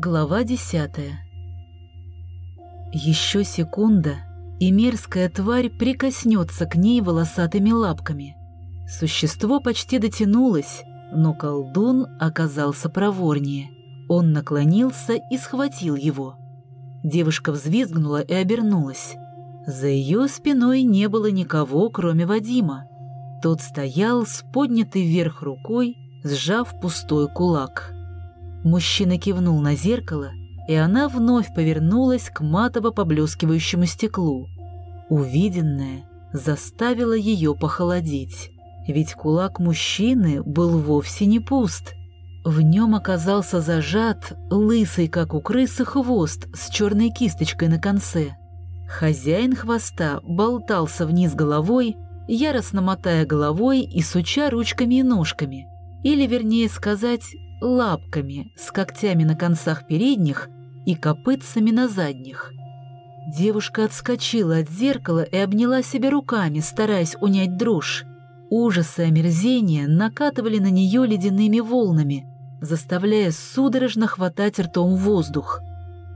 Глава десятая Еще секунда, и мерзкая тварь прикоснется к ней волосатыми лапками. Существо почти дотянулось, но колдун оказался проворнее. Он наклонился и схватил его. Девушка взвизгнула и обернулась. За ее спиной не было никого, кроме Вадима. Тот стоял с поднятой вверх рукой, сжав пустой кулак. Мужчина кивнул на зеркало, и она вновь повернулась к матово поблескивающему стеклу. Увиденное заставило ее похолодеть, ведь кулак мужчины был вовсе не пуст. В нем оказался зажат лысый, как у крысы, хвост с черной кисточкой на конце. Хозяин хвоста болтался вниз головой, яростно мотая головой и суча ручками и ножками, или, вернее сказать, лапками с когтями на концах передних и копытцами на задних. Девушка отскочила от зеркала и обняла себя руками, стараясь унять дрожь. Ужасы и омерзения накатывали на нее ледяными волнами, заставляя судорожно хватать ртом воздух.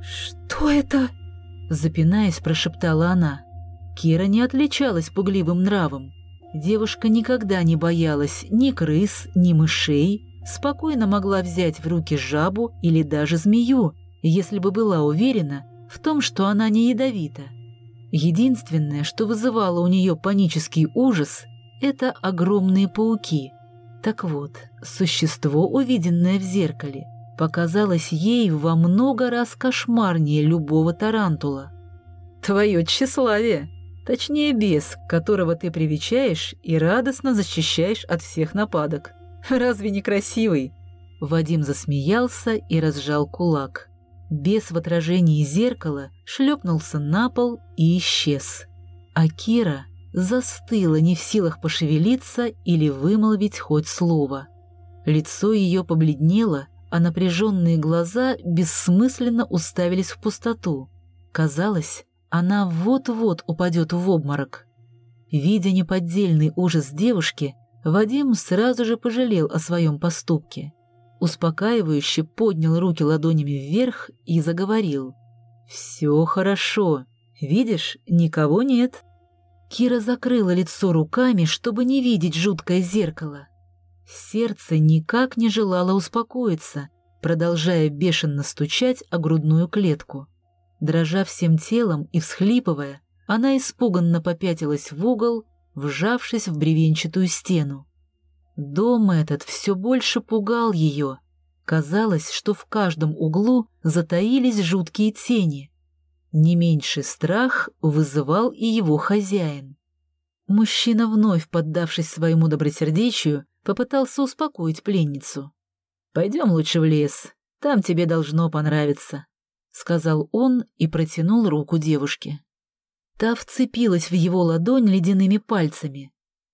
«Что это?» — запинаясь, прошептала она. Кира не отличалась пугливым нравом. Девушка никогда не боялась ни крыс, ни мышей, спокойно могла взять в руки жабу или даже змею, если бы была уверена в том, что она не ядовита. Единственное, что вызывало у нее панический ужас, это огромные пауки. Так вот, существо, увиденное в зеркале, показалось ей во много раз кошмарнее любого тарантула. «Твое тщеславие!» Точнее, бес, которого ты привечаешь и радостно защищаешь от всех нападок. Разве не красивый?» Вадим засмеялся и разжал кулак. Бес в отражении зеркала шлепнулся на пол и исчез. А Кира застыла, не в силах пошевелиться или вымолвить хоть слово. Лицо ее побледнело, а напряженные глаза бессмысленно уставились в пустоту. Казалось, она вот-вот упадет в обморок. Видя неподдельный ужас девушки, Вадим сразу же пожалел о своем поступке. Успокаивающе поднял руки ладонями вверх и заговорил. «Все хорошо. Видишь, никого нет». Кира закрыла лицо руками, чтобы не видеть жуткое зеркало. Сердце никак не желало успокоиться, продолжая бешено стучать о грудную клетку. Дрожа всем телом и всхлипывая, она испуганно попятилась в угол, вжавшись в бревенчатую стену. Дом этот все больше пугал ее. Казалось, что в каждом углу затаились жуткие тени. Не меньший страх вызывал и его хозяин. Мужчина, вновь поддавшись своему добросердечию, попытался успокоить пленницу. «Пойдем лучше в лес, там тебе должно понравиться». — сказал он и протянул руку девушке. Та вцепилась в его ладонь ледяными пальцами.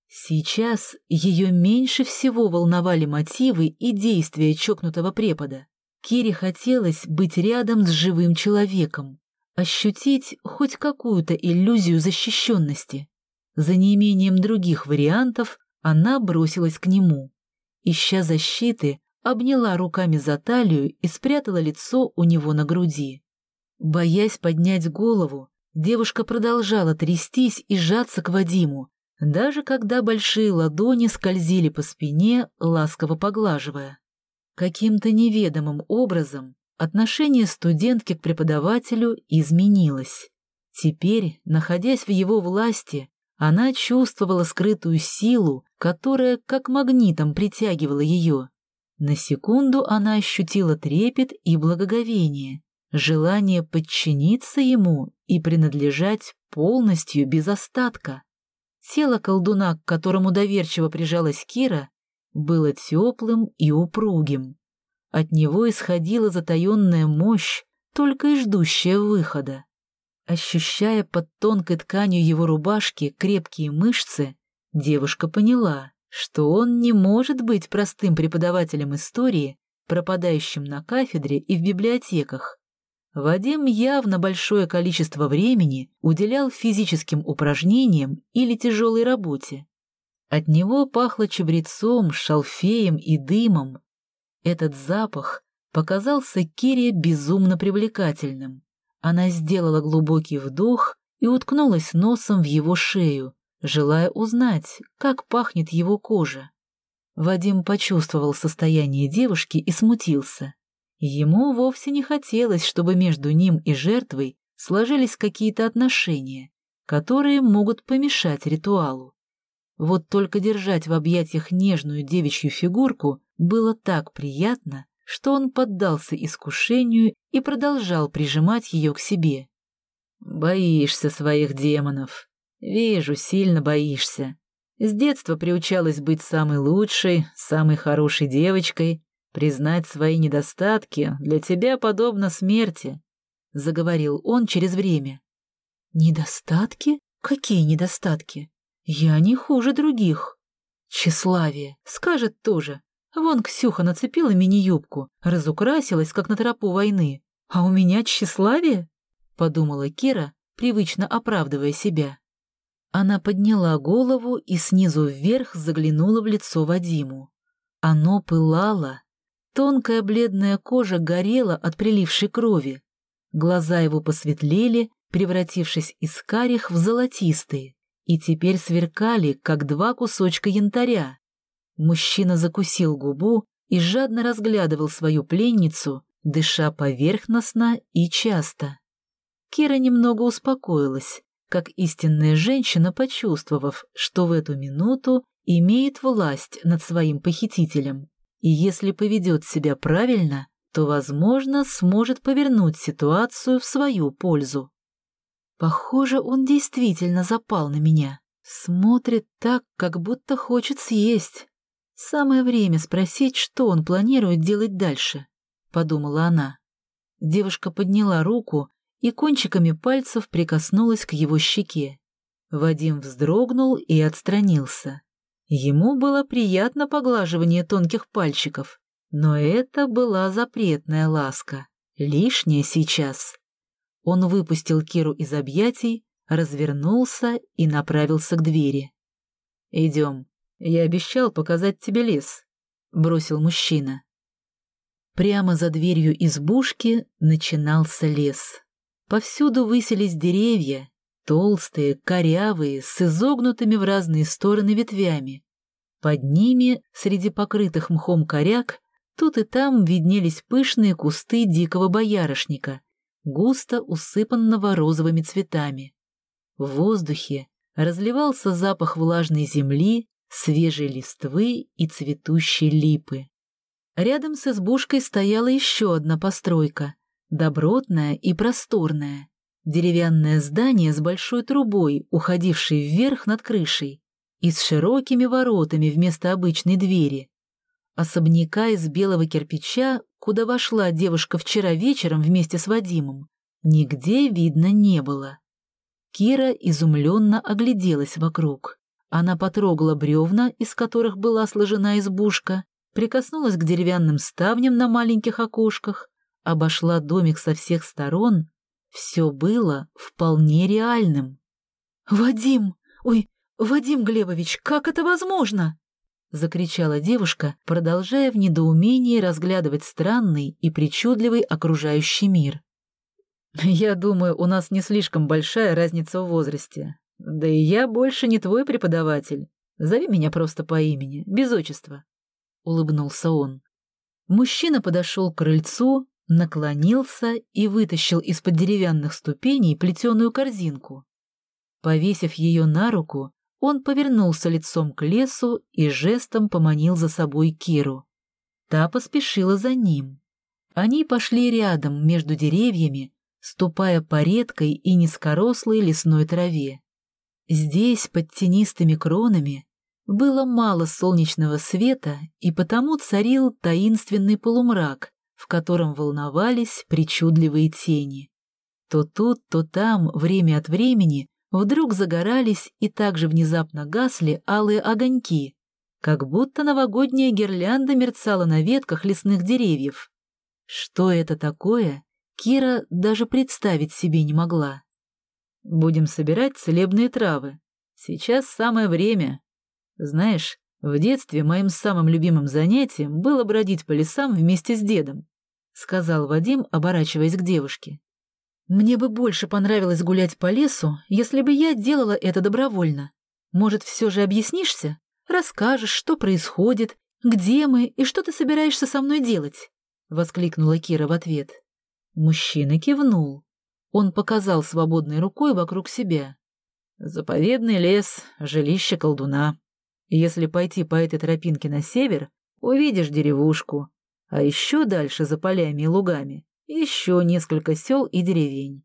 Сейчас ее меньше всего волновали мотивы и действия чокнутого препода. Кире хотелось быть рядом с живым человеком, ощутить хоть какую-то иллюзию защищенности. За неимением других вариантов она бросилась к нему. Ища защиты, обняла руками за талию и спрятала лицо у него на груди. Боясь поднять голову, девушка продолжала трястись и сжаться к Вадиму, даже когда большие ладони скользили по спине, ласково поглаживая. Каким-то неведомым образом отношение студентки к преподавателю изменилось. Теперь, находясь в его власти, она чувствовала скрытую силу, которая как магнитом притягивала ее. На секунду она ощутила трепет и благоговение, желание подчиниться ему и принадлежать полностью без остатка. Тело колдуна, к которому доверчиво прижалась Кира, было теплым и упругим. От него исходила затаенная мощь, только и ждущая выхода. Ощущая под тонкой тканью его рубашки крепкие мышцы, девушка поняла, что он не может быть простым преподавателем истории, пропадающим на кафедре и в библиотеках. Вадим явно большое количество времени уделял физическим упражнениям или тяжелой работе. От него пахло чабрецом, шалфеем и дымом. Этот запах показался Кире безумно привлекательным. Она сделала глубокий вдох и уткнулась носом в его шею, желая узнать, как пахнет его кожа. Вадим почувствовал состояние девушки и смутился. Ему вовсе не хотелось, чтобы между ним и жертвой сложились какие-то отношения, которые могут помешать ритуалу. Вот только держать в объятиях нежную девичью фигурку было так приятно, что он поддался искушению и продолжал прижимать ее к себе. «Боишься своих демонов. Вижу, сильно боишься. С детства приучалась быть самой лучшей, самой хорошей девочкой. Признать свои недостатки для тебя подобно смерти», — заговорил он через время. «Недостатки? Какие недостатки? Я не хуже других. Тщеславие, скажет тоже. Вон Ксюха нацепила мини-юбку, разукрасилась, как на тропу войны. А у меня тщеславие? Подумала Кира, привычно оправдывая себя. Она подняла голову и снизу вверх заглянула в лицо Вадиму. Оно пылало. Тонкая бледная кожа горела от прилившей крови. Глаза его посветлели, превратившись из карих в золотистые и теперь сверкали, как два кусочка янтаря. Мужчина закусил губу и жадно разглядывал свою пленницу, дыша поверхностно и часто. Кира немного успокоилась, как истинная женщина, почувствовав, что в эту минуту имеет власть над своим похитителем. И если поведет себя правильно, то, возможно, сможет повернуть ситуацию в свою пользу. Похоже, он действительно запал на меня. Смотрит так, как будто хочет съесть. Самое время спросить, что он планирует делать дальше, — подумала она. Девушка подняла руку и кончиками пальцев прикоснулась к его щеке. Вадим вздрогнул и отстранился. Ему было приятно поглаживание тонких пальчиков, но это была запретная ласка, лишняя сейчас. Он выпустил Киру из объятий, развернулся и направился к двери. «Идем. Я обещал показать тебе лес», — бросил мужчина. Прямо за дверью избушки начинался лес. Повсюду высились деревья, толстые, корявые, с изогнутыми в разные стороны ветвями. Под ними, среди покрытых мхом коряк, тут и там виднелись пышные кусты дикого боярышника, густо усыпанного розовыми цветами. В воздухе разливался запах влажной земли, свежей листвы и цветущей липы. Рядом с избушкой стояла еще одна постройка, добротная и просторная. Деревянное здание с большой трубой, уходившей вверх над крышей, и с широкими воротами вместо обычной двери. Особняка из белого кирпича куда вошла девушка вчера вечером вместе с Вадимом, нигде видно не было. Кира изумленно огляделась вокруг. Она потрогала бревна, из которых была сложена избушка, прикоснулась к деревянным ставням на маленьких окошках, обошла домик со всех сторон. Все было вполне реальным. «Вадим! Ой, Вадим Глебович, как это возможно?» — закричала девушка, продолжая в недоумении разглядывать странный и причудливый окружающий мир. «Я думаю, у нас не слишком большая разница в возрасте. Да и я больше не твой преподаватель. Зови меня просто по имени, без отчества», — улыбнулся он. Мужчина подошел к крыльцу, наклонился и вытащил из-под деревянных ступеней плетеную корзинку. Повесив ее на руку, он повернулся лицом к лесу и жестом поманил за собой Киру. Та поспешила за ним. Они пошли рядом между деревьями, ступая по редкой и низкорослой лесной траве. Здесь, под тенистыми кронами, было мало солнечного света, и потому царил таинственный полумрак, в котором волновались причудливые тени. То тут, то там, время от времени, Вдруг загорались и также внезапно гасли алые огоньки, как будто новогодняя гирлянда мерцала на ветках лесных деревьев. Что это такое, Кира даже представить себе не могла. «Будем собирать целебные травы. Сейчас самое время. Знаешь, в детстве моим самым любимым занятием было бродить по лесам вместе с дедом. сказал Вадим, оборачиваясь к девушке. «Мне бы больше понравилось гулять по лесу, если бы я делала это добровольно. Может, все же объяснишься? Расскажешь, что происходит, где мы и что ты собираешься со мной делать?» — воскликнула Кира в ответ. Мужчина кивнул. Он показал свободной рукой вокруг себя. «Заповедный лес, жилище колдуна. Если пойти по этой тропинке на север, увидишь деревушку, а еще дальше, за полями и лугами, еще несколько сел и деревень.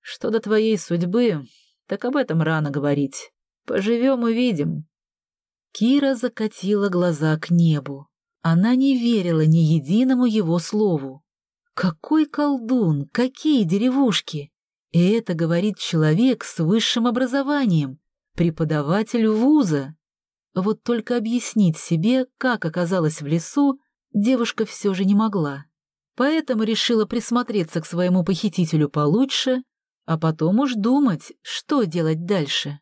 Что до твоей судьбы, так об этом рано говорить. Поживем — увидим». Кира закатила глаза к небу. Она не верила ни единому его слову. Какой колдун, какие деревушки! И это говорит человек с высшим образованием, преподаватель вуза. Вот только объяснить себе, как оказалась в лесу, девушка все же не могла. Поэтому решила присмотреться к своему похитителю получше, а потом уж думать, что делать дальше.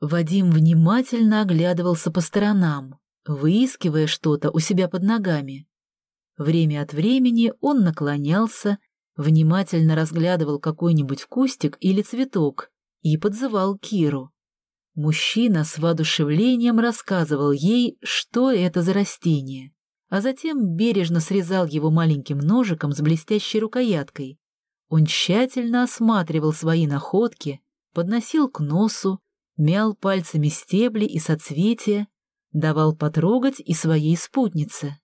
Вадим внимательно оглядывался по сторонам, выискивая что-то у себя под ногами. Время от времени он наклонялся, внимательно разглядывал какой-нибудь кустик или цветок и подзывал Киру. Мужчина с воодушевлением рассказывал ей, что это за растение а затем бережно срезал его маленьким ножиком с блестящей рукояткой. Он тщательно осматривал свои находки, подносил к носу, мял пальцами стебли и соцветия, давал потрогать и своей спутнице.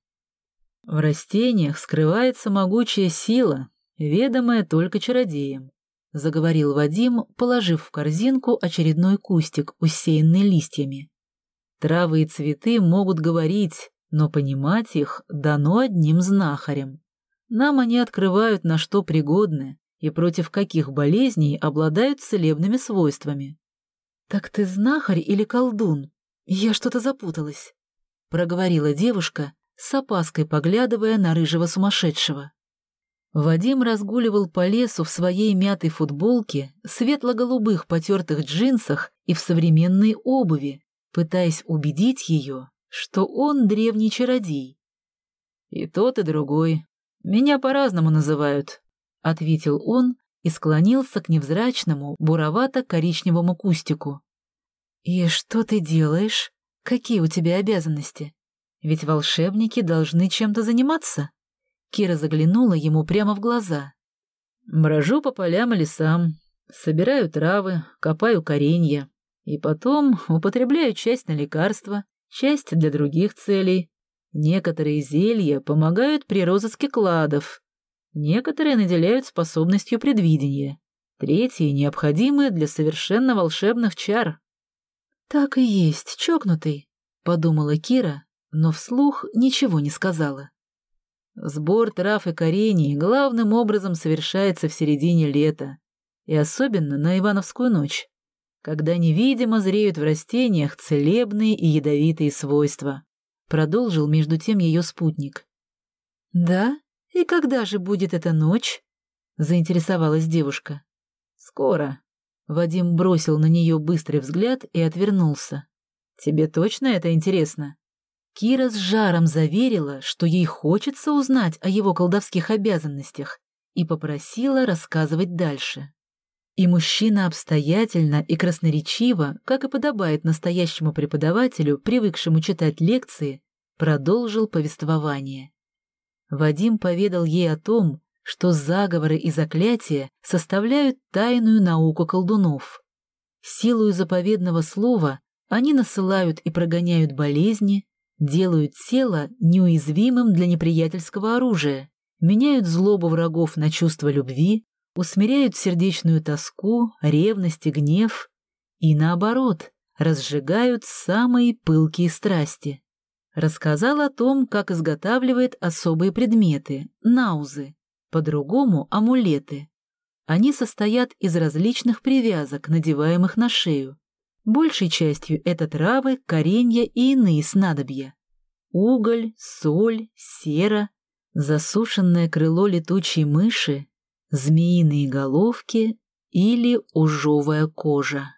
В растениях скрывается могучая сила, ведомая только чародеем, — заговорил Вадим, положив в корзинку очередной кустик, усеянный листьями. Травы и цветы могут говорить, но понимать их дано одним знахарем. Нам они открывают, на что пригодны и против каких болезней обладают целебными свойствами. «Так ты знахарь или колдун? Я что-то запуталась», — проговорила девушка, с опаской поглядывая на рыжего сумасшедшего. Вадим разгуливал по лесу в своей мятой футболке, светло-голубых потертых джинсах и в современной обуви, пытаясь убедить ее, что он древний чародей. «И тот, и другой. Меня по-разному называют», — ответил он и склонился к невзрачному, буровато-коричневому кустику. «И что ты делаешь? Какие у тебя обязанности? Ведь волшебники должны чем-то заниматься». Кира заглянула ему прямо в глаза. «Брожу по полям и лесам, собираю травы, копаю коренья, и потом употребляю часть на лекарства, часть для других целей. Некоторые зелья помогают при розыске кладов, некоторые наделяют способностью предвидения, третьи необходимы для совершенно волшебных чар. «Так и есть, чокнутый», — подумала Кира, но вслух ничего не сказала. Сбор трав и корений главным образом совершается в середине лета, и особенно на Ивановскую ночь когда невидимо зреют в растениях целебные и ядовитые свойства. Продолжил между тем ее спутник. «Да? И когда же будет эта ночь?» — заинтересовалась девушка. «Скоро». Вадим бросил на нее быстрый взгляд и отвернулся. «Тебе точно это интересно?» Кира с жаром заверила, что ей хочется узнать о его колдовских обязанностях, и попросила рассказывать дальше. И мужчина обстоятельно и красноречиво, как и подобает настоящему преподавателю, привыкшему читать лекции, продолжил повествование. Вадим поведал ей о том, что заговоры и заклятия составляют тайную науку колдунов. Силою заповедного слова они насылают и прогоняют болезни, делают тело неуязвимым для неприятельского оружия, меняют злобу врагов на чувство любви, усмиряют сердечную тоску, ревность и гнев, и наоборот, разжигают самые пылкие страсти. Рассказал о том, как изготавливает особые предметы, наузы, по-другому амулеты. Они состоят из различных привязок, надеваемых на шею. Большей частью это травы, коренья и иные снадобья. Уголь, соль, сера, засушенное крыло летучей мыши, змеиные головки или ужовая кожа.